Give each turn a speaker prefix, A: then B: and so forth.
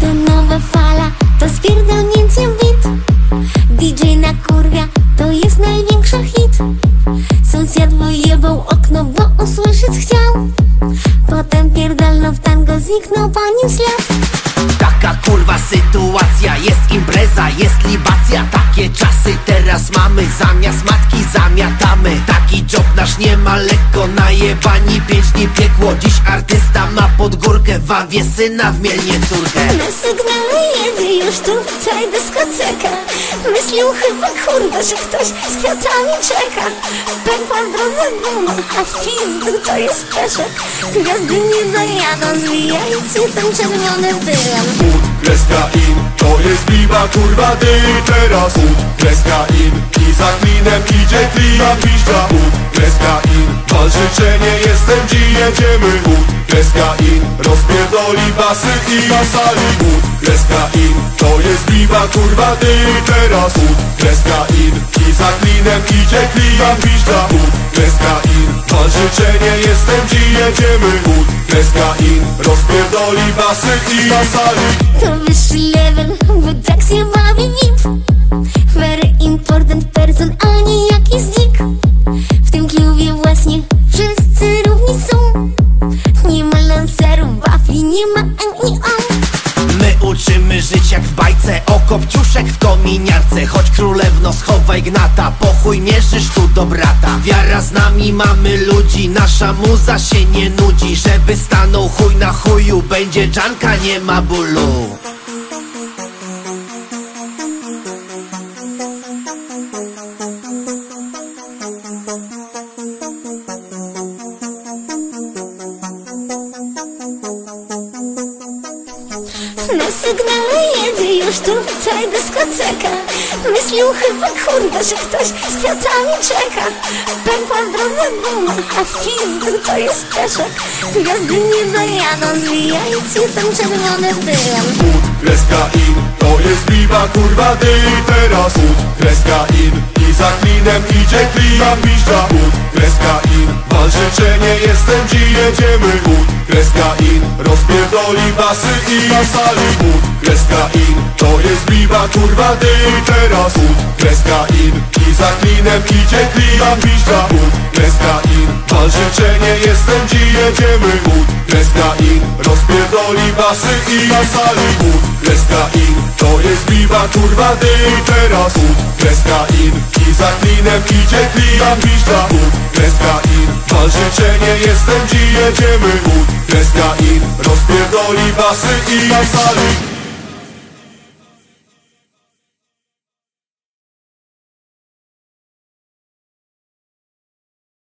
A: To nowa fala, to z pierdolnięciem bit DJ na kurwia, to jest największy hit. Sąsiad wyjebał okno, bo usłyszeć chciał. Potem pierdolno w tango, zniknął po nim ślad
B: sytuacja, jest impreza, jest libacja Takie czasy. Teraz mamy, zamiast matki zamiatamy. Taki job nasz nie ma lekko, najebani. Pięć dni piekło Dziś artysta ma pod górkę, wawie syna w mielnie córkę.
A: Na sygnale jedzie już tutaj dyskoteka Myślił chyba kurwa, że ktoś z kwiatami czeka. Pękła w drodze guma, a w pizdu to jest peszek. Gwiazdy nie dojadą, zwijajcie tym czerwonym tyłem
C: Ud, kreska in, to jest biba kurwa ty Teraz ud, kreska in i za klinem idzie klina piszcza Ud, kreska in, wal życzenie jestem ci jedziemy Ud, kreska in, rozpierdoli basy i na sali Ud, kreska in, to jest biba kurwa ty Teraz ud, kreska in i za klinem idzie klina piszcza Ud, kreska in, życzenie jestem ci jedziemy. Ud, kreska in, rozpierdoli basy i na sali
A: To wyższy level, bo tak się bawi VIP. Very important person, a nie jakiś dzik W tym klubie właśnie wszyscy równi są. Nie ma lancerów, wafli, nie ma ani on
B: My uczymy żyć jak w kopciuszek w kominiarce Choć królewno schowaj gnata Po chuj mierzysz tu do brata. Wiara z nami mamy ludzi Nasza muza się nie nudzi. Żeby stanął chuj na chuju Będzie dżanka, nie ma bólu
A: Na sygnale jedzie już tutaj dyskoteka Myślił chyba kurwa, że ktoś z kwiatami czeka. Pękła w drodze guma, a w pizdu to jest peszek Gwiazdy nie dojadą, zwijajcie tym czerwonym tyłem
C: Ud, kreska in, to jest biba kurwa ty Teraz ud, kreska in i za klinem idzie klina piszcza Ud, kreska in, wal życzenie jestem ci jedziemy Ud, kreska in, rozpierdoli basy i na sali kreska in, to jest biba kurwa ty Teraz ud, kreska in i za klinem idzie klina piszcza Ud, kreska in, wal życzenie jestem ci jedziemy Ud, kreska in, rozpierdoli basy i na sali kreska in, to jest biba kurwa ty Teraz ud, kreska in za klinem idzie klina piszcza Ud, kreska in, wal życzenie jestem ci jedziemy. Ud, kreska in, rozpierdoli basy i na sali